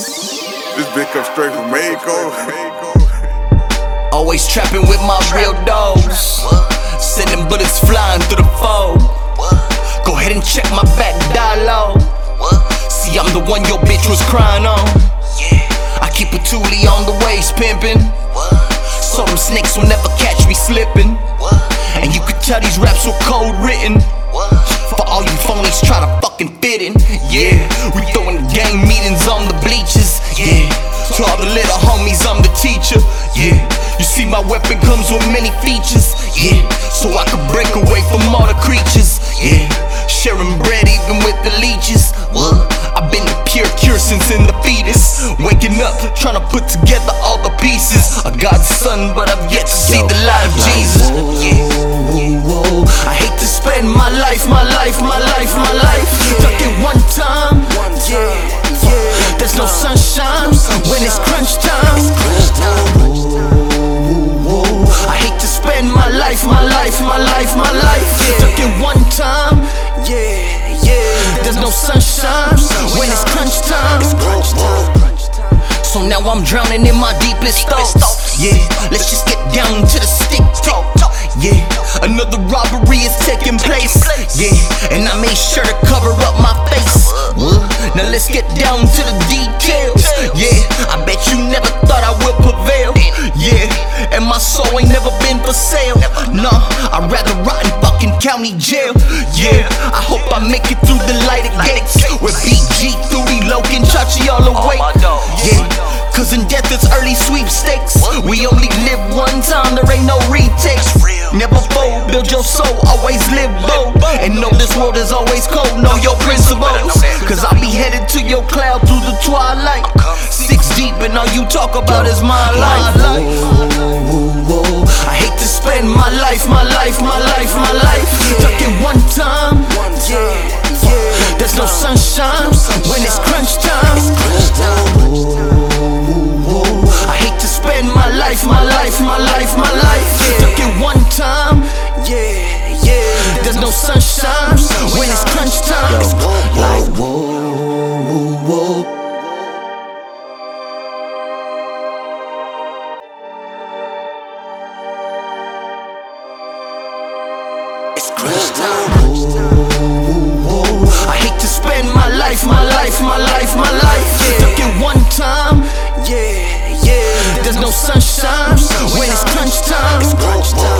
This bitch come straight from Mexico. Always trapping with my real dogs. Sending bullets flying through the foe. Go ahead and check my back dialogue. See, I'm the one your bitch was crying on. I keep a toolie on the waist pimping. So them snakes will never catch me slipping. And you could tell these raps were cold written. For all you phonies try to fucking fit in. My weapon comes with many features. Yeah, so I can break away from all the creatures. Yeah, sharing bread even with the leeches. What? I've been the pure cure since in the fetus. Waking up, trying to put together all the pieces. A God's son, but I've yet to see the light of Jesus. Yeah. I hate to spend my life, my life, my life, my life. It one time. Yeah, yeah. There's no sunshine when it's life, life. Stuck it one time. Yeah, yeah. There's no sunshine when it's crunch time. So now I'm drowning in my deepest thoughts. Yeah, let's just get down to the stick talk. Yeah, another robbery is taking place. Yeah, and I made sure to cover up my face. Now let's get down to the details. Yeah, I bet you never thought I would prevail. Yeah, and my soul ain't never been for sale. Nah, I'd rather rot in fucking county jail. Yeah, I hope I make it through the lighted gates. With BG, Thuri, Logan, Chachi all awake. Yeah, cause in death it's early sweepstakes. We only live one time, there ain't no retakes. Never fold, build your soul, always live bold. And know this world is always cold, know your principles. Cause I'll be headed to your cloud through the twilight. Six deep, and all you talk about is my life. I hate to spend my life, my life, my life, my life. Stuck in one time. Yeah. There's no sunshine when it's crunch time. I hate to spend my life, my life, my life, my life. Stuck in one time. Yeah, yeah. No sunshine when it's crunch time. Like, whoa, whoa. It's crunch time. I hate to spend my life, my life, my life, my life. Stuck in one time. Yeah, yeah. There's no sunshine when it's crunch time.